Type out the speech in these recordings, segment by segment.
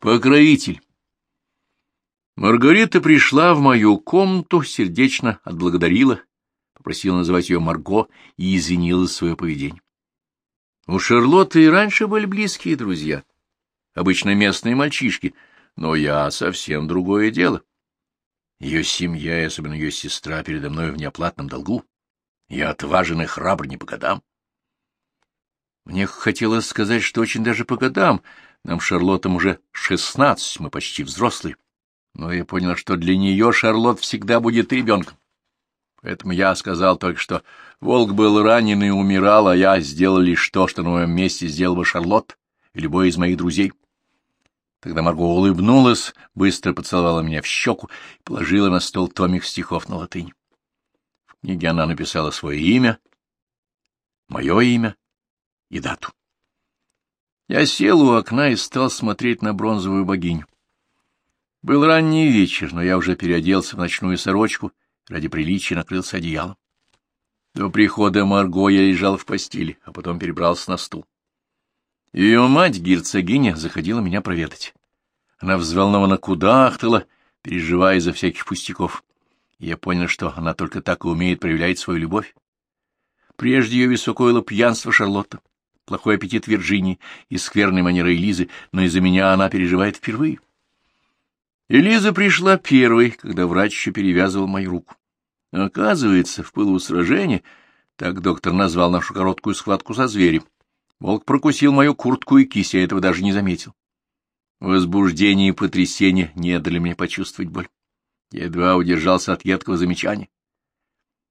Покровитель. Маргарита пришла в мою комнату, сердечно отблагодарила, попросила называть ее Марго и извинилась за свое поведение. У Шарлотты и раньше были близкие друзья, обычно местные мальчишки, но я совсем другое дело. Ее семья и особенно ее сестра передо мной в неоплатном долгу. Я отважен и храбр не по годам. Мне хотелось сказать, что очень даже по годам. Нам Шарлоттам уже шестнадцать, мы почти взрослые. Но я понял, что для нее Шарлотт всегда будет ребенком. Поэтому я сказал только, что волк был ранен и умирал, а я сделал лишь то, что на моем месте сделал бы Шарлотт и любой из моих друзей. Тогда Марго улыбнулась, быстро поцеловала меня в щеку и положила на стол томик стихов на латынь. В книге она написала свое имя, мое имя и дату. Я сел у окна и стал смотреть на бронзовую богиню. Был ранний вечер, но я уже переоделся в ночную сорочку, ради приличия накрылся одеялом. До прихода Марго я лежал в постели, а потом перебрался на стул. Ее мать, герцогиня, заходила меня проведать. Она взволнованно кудахтала, переживая из-за всяких пустяков. Я понял, что она только так и умеет проявлять свою любовь. Прежде ее беспокоило пьянство Шарлотта, плохой аппетит Вирджинии и скверной манеры Элизы, но из-за меня она переживает впервые. Элиза пришла первой, когда врач еще перевязывал мою руку. Оказывается, в пылу сражения, так доктор назвал нашу короткую схватку со зверем, волк прокусил мою куртку и кисть, я этого даже не заметил. Возбуждение и потрясение не дали мне почувствовать боль. Я едва удержался от едкого замечания.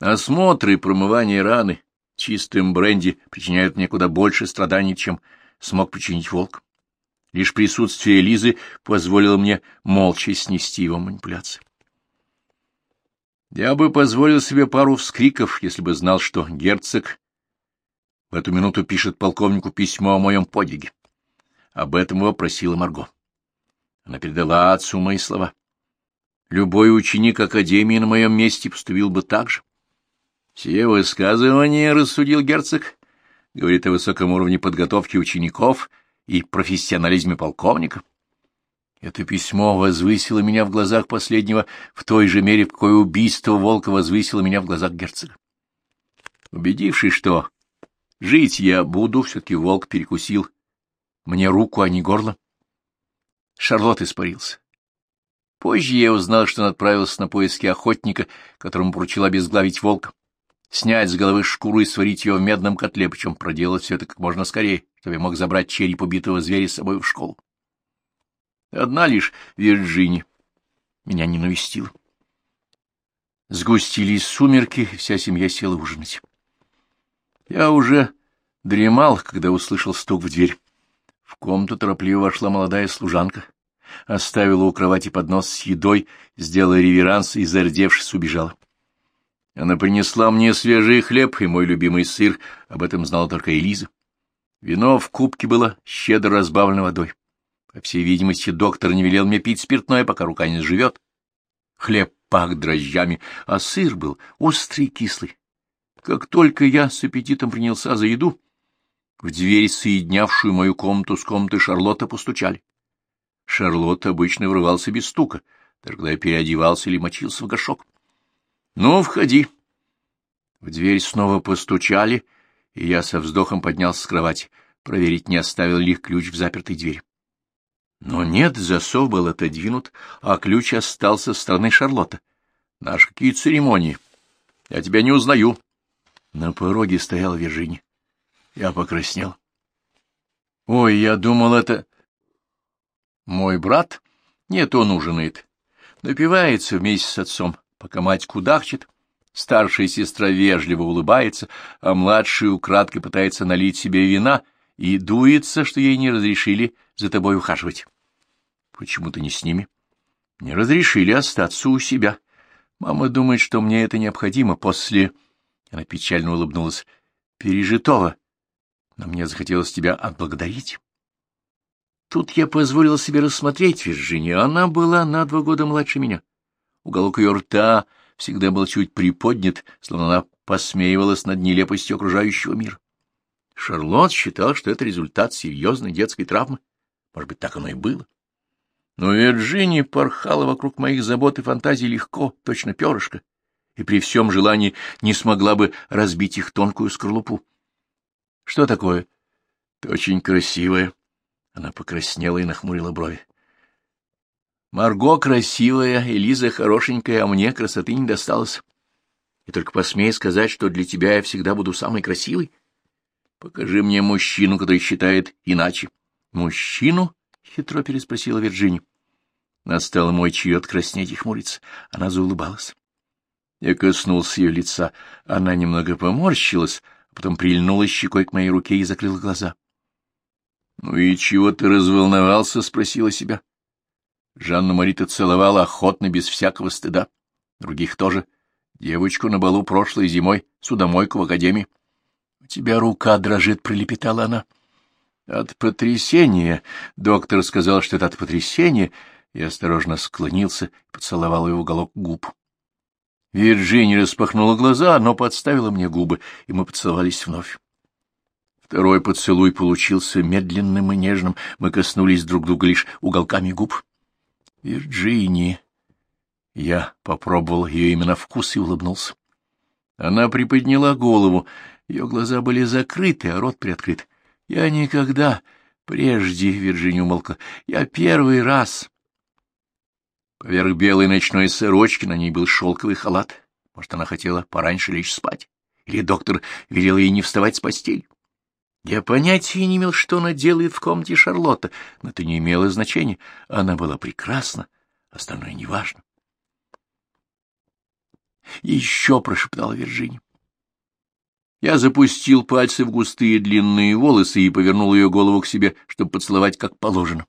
Осмотры промывание раны чистым бренди причиняют мне куда больше страданий, чем смог причинить волк. Лишь присутствие Лизы позволило мне молча снести его манипуляции. Я бы позволил себе пару вскриков, если бы знал, что герцог в эту минуту пишет полковнику письмо о моем подвиге. Об этом его просила Марго. Она передала отцу мои слова. Любой ученик Академии на моем месте поступил бы так же. Все высказывания, — рассудил герцог, — говорит о высоком уровне подготовки учеников и профессионализме полковника. Это письмо возвысило меня в глазах последнего в той же мере, в какое убийство волка возвысило меня в глазах герцога. Убедившись, что жить я буду, все-таки волк перекусил мне руку, а не горло. Шарлотт испарился. Позже я узнал, что он отправился на поиски охотника, которому поручил обезглавить волка снять с головы шкуру и сварить ее в медном котле, причем проделать все это как можно скорее, чтобы я мог забрать череп убитого зверя с собой в школу. Одна лишь Вирджини меня не навестила. Сгустились сумерки, вся семья села ужинать. Я уже дремал, когда услышал стук в дверь. В комнату торопливо вошла молодая служанка, оставила у кровати поднос с едой, сделала реверанс и, зардевшись, убежала. Она принесла мне свежий хлеб и мой любимый сыр, об этом знала только Элиза. Вино в кубке было щедро разбавлено водой. По всей видимости, доктор не велел мне пить спиртное, пока рука не живет. Хлеб пах дрожжами, а сыр был острый и кислый. Как только я с аппетитом принялся за еду, в дверь, соединявшую мою комнату с комнатой Шарлотта, постучали. Шарлотт обычно врывался без стука, даже когда я переодевался или мочился в горшок. — Ну, входи. В дверь снова постучали, и я со вздохом поднялся с кровати, проверить, не оставил ли ключ в запертой двери. Но нет, засов был отодвинут, а ключ остался с стороны Шарлотта. Наши какие церемонии. Я тебя не узнаю. На пороге стояла Виржиния. Я покраснел. Ой, я думал, это... Мой брат? Нет, он ужинает. Напивается вместе с отцом пока мать кудахчет, старшая сестра вежливо улыбается, а младшая украдкой пытается налить себе вина и дуется, что ей не разрешили за тобой ухаживать. Почему ты не с ними? Не разрешили остаться у себя. Мама думает, что мне это необходимо после... Она печально улыбнулась. Пережитого. Но мне захотелось тебя отблагодарить. Тут я позволил себе рассмотреть Вирджинию. Она была на два года младше меня. Уголок ее рта всегда был чуть приподнят, словно она посмеивалась над нелепостью окружающего мира. Шарлотт считал, что это результат серьезной детской травмы. Может быть, так оно и было. Но Вирджини порхала вокруг моих забот и фантазий легко, точно перышко, и при всем желании не смогла бы разбить их тонкую скорлупу. — Что такое? — Ты очень красивая. Она покраснела и нахмурила брови. — Марго красивая, Элиза хорошенькая, а мне красоты не досталось. И только посмей сказать, что для тебя я всегда буду самой красивой. Покажи мне мужчину, который считает иначе. — Мужчину? — хитро переспросила Вирджиния. Настал мой черед краснеть и хмуриться. Она заулыбалась. Я коснулся ее лица. Она немного поморщилась, а потом прильнула щекой к моей руке и закрыла глаза. — Ну и чего ты разволновался? — спросила себя. Жанна Марита целовала охотно, без всякого стыда. Других тоже. Девочку на балу прошлой зимой, судомойку в академии. — У тебя рука дрожит, — пролепетала она. — От потрясения. Доктор сказал, что это от потрясения. Я осторожно склонился и поцеловал его уголок губ. Вирджиния распахнула глаза, но подставила мне губы, и мы поцеловались вновь. Второй поцелуй получился медленным и нежным. Мы коснулись друг друга лишь уголками губ. Вирджиния. Я попробовал ее именно вкус и улыбнулся. Она приподняла голову. Ее глаза были закрыты, а рот приоткрыт. Я никогда прежде, Вирджиния умолкла, я первый раз Поверх белой ночной сорочки на ней был шелковый халат. Может, она хотела пораньше лечь спать. Или доктор велел ей не вставать с постели. Я понятия не имел, что она делает в комнате Шарлотта, но это не имело значения. Она была прекрасна, остальное неважно. «Еще!» — прошептала Вирджиния. Я запустил пальцы в густые длинные волосы и повернул ее голову к себе, чтобы поцеловать как положено.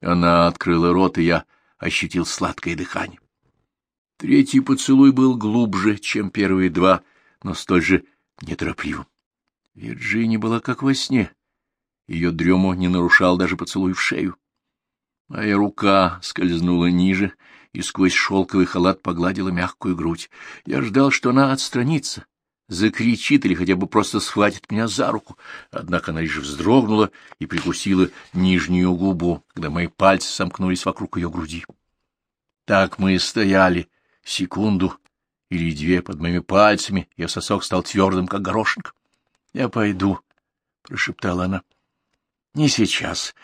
Она открыла рот, и я ощутил сладкое дыхание. Третий поцелуй был глубже, чем первые два, но столь же неторопливым. Вирджиния была как во сне. Ее дрему не нарушал даже поцелуй в шею. Моя рука скользнула ниже и сквозь шелковый халат погладила мягкую грудь. Я ждал, что она отстранится, закричит или хотя бы просто схватит меня за руку. Однако она лишь вздрогнула и прикусила нижнюю губу, когда мои пальцы сомкнулись вокруг ее груди. Так мы и стояли секунду или две под моими пальцами, ее сосок стал твердым, как горошинка. — Я пойду, — прошептала она. — Не сейчас.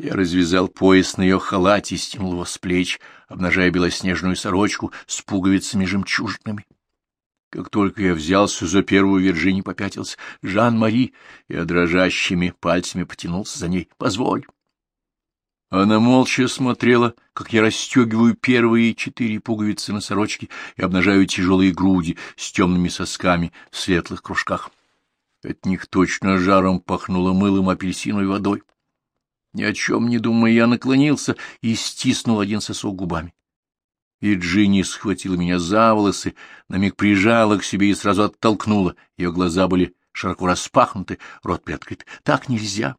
Я развязал пояс на ее халате и стянул его с плеч, обнажая белоснежную сорочку с пуговицами жемчужными. Как только я взялся за первую, Вирджини попятился. «Жан-Мари!» Я дрожащими пальцами потянулся за ней. «Позволь!» Она молча смотрела, как я расстегиваю первые четыре пуговицы на сорочке и обнажаю тяжелые груди с темными сосками в светлых кружках. От них точно жаром пахнуло мылом апельсиновой водой. Ни о чем не думая, я наклонился и стиснул один сосок губами и Джинни схватила меня за волосы, на миг прижала к себе и сразу оттолкнула. Ее глаза были широко распахнуты, рот приоткрыт. Так нельзя.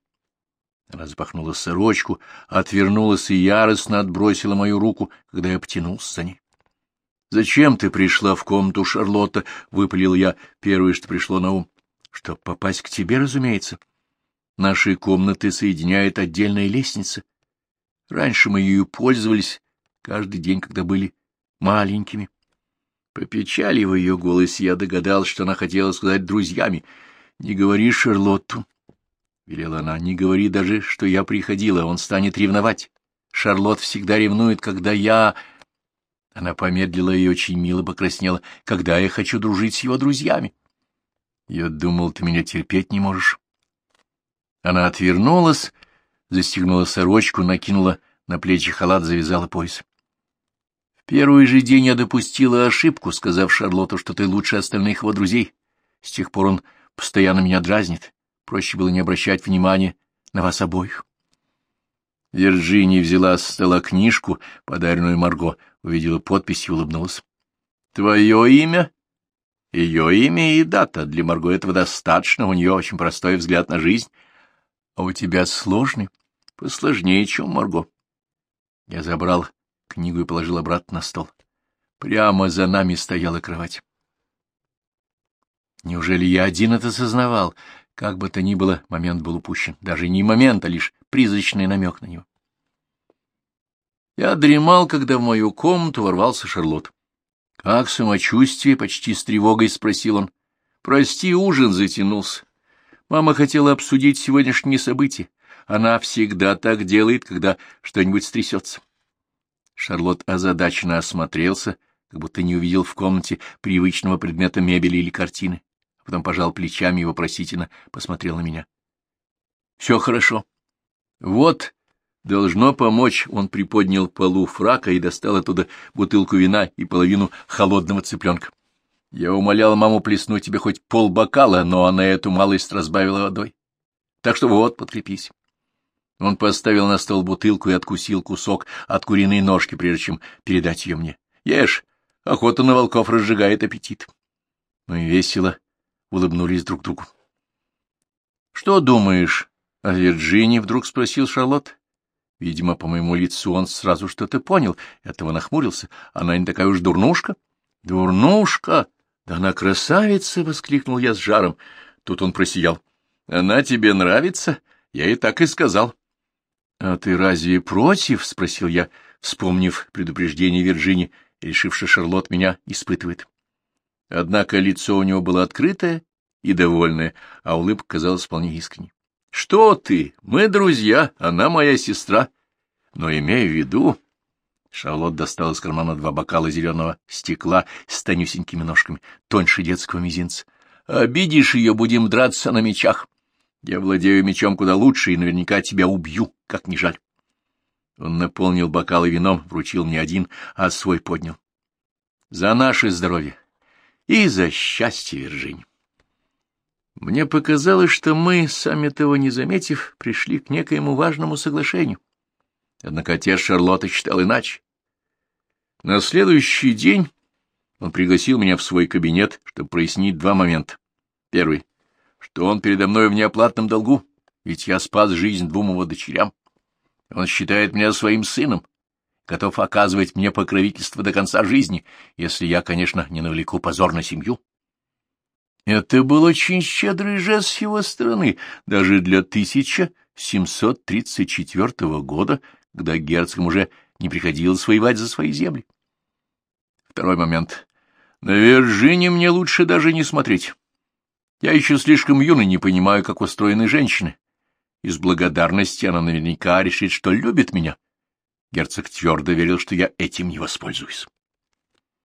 Она запахнула сорочку, отвернулась и яростно отбросила мою руку, когда я потянулся за ней. — Зачем ты пришла в комнату, Шарлотта? — выпалил я первое, что пришло на ум. — Чтоб попасть к тебе, разумеется. Наши комнаты соединяет отдельная лестница. Раньше мы ею пользовались, каждый день, когда были маленькими. По печали в ее голосе я догадался, что она хотела сказать друзьями. «Не говори Шарлотту», — велела она, — «не говори даже, что я приходила, он станет ревновать. Шарлотт всегда ревнует, когда я...» Она помедлила и очень мило покраснела. «Когда я хочу дружить с его друзьями?» «Я думал, ты меня терпеть не можешь». Она отвернулась, застегнула сорочку, накинула на плечи халат, завязала пояс. Первый же день я допустила ошибку, сказав Шарлотту, что ты лучше остальных его друзей. С тех пор он постоянно меня дразнит. Проще было не обращать внимания на вас обоих. Вирджиния взяла с стола книжку, подаренную Марго, увидела подпись и улыбнулась. — Твое имя? — Ее имя и дата. Для Марго этого достаточно, у нее очень простой взгляд на жизнь. — А у тебя сложный? — Посложнее, чем Марго. Я забрал книгу и положил обратно на стол. Прямо за нами стояла кровать. Неужели я один это сознавал? Как бы то ни было, момент был упущен. Даже не момент, а лишь призрачный намек на него. Я дремал, когда в мою комнату ворвался Шарлот. — Как самочувствие? — почти с тревогой спросил он. — Прости, ужин затянулся. Мама хотела обсудить сегодняшние события. Она всегда так делает, когда что-нибудь стрясется. Шарлот озадаченно осмотрелся, как будто не увидел в комнате привычного предмета мебели или картины, а потом пожал плечами и вопросительно посмотрел на меня. — Все хорошо. — Вот, должно помочь. Он приподнял полу фрака и достал оттуда бутылку вина и половину холодного цыпленка. Я умолял маму плеснуть тебе хоть полбокала, но она эту малость разбавила водой. Так что вот, подкрепись. Он поставил на стол бутылку и откусил кусок от куриной ножки, прежде чем передать ее мне. — Ешь, охота на волков разжигает аппетит. Мы весело улыбнулись друг другу. — Что думаешь о Вирджинии? — вдруг спросил Шарлотт. Видимо, по моему лицу он сразу что-то понял, этого нахмурился. Она не такая уж дурнушка. — Дурнушка! Да она красавица! — воскликнул я с жаром. Тут он просиял. — Она тебе нравится? Я и так и сказал. — А ты разве против? — спросил я, вспомнив предупреждение Вирджини, решив, что Шарлотт меня испытывает. Однако лицо у него было открытое и довольное, а улыбка казалась вполне искренней. — Что ты? Мы друзья, она моя сестра. Но имею в виду... Шарлотт достал из кармана два бокала зеленого стекла с тонюсенькими ножками, тоньше детского мизинца. — Обидишь ее, будем драться на мечах. Я владею мечом куда лучше и наверняка тебя убью, как не жаль. Он наполнил бокалы вином, вручил мне один, а свой поднял. За наше здоровье и за счастье, Виржинь. Мне показалось, что мы, сами того не заметив, пришли к некоему важному соглашению. Однако отец Шарлотта считал иначе. На следующий день он пригласил меня в свой кабинет, чтобы прояснить два момента. Первый что он передо мной в неоплатном долгу, ведь я спас жизнь двум его дочерям. Он считает меня своим сыном, готов оказывать мне покровительство до конца жизни, если я, конечно, не навлеку позор на семью. Это был очень щедрый жест с его стороны, даже для 1734 года, когда герцогам уже не приходилось воевать за свои земли. Второй момент. На Вирджине мне лучше даже не смотреть. Я еще слишком юный, не понимаю, как устроены женщины. Из благодарности она наверняка решит, что любит меня. Герцог твердо верил, что я этим не воспользуюсь.